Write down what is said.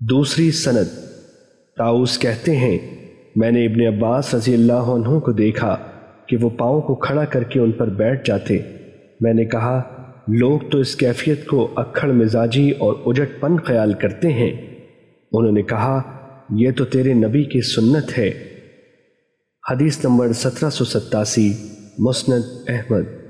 دوسری سند۔ تاؤس کہتے ہیں، میں نے ابن عباس رضی اللہ عنہ کو دیکھا کہ وہ پاؤں کو کھڑا کر کے ان پر بیٹھ جاتے۔ میں نے کہا، لوگ تو اس کیفیت کو اکھڑ مزاجی اور اجٹ پن خیال کرتے ہیں۔ انہوں نے کہا، یہ تو تیرے نبی کی سنت ہے۔ حدیث نمبر سترہ سو ستاسی، مسند احمد۔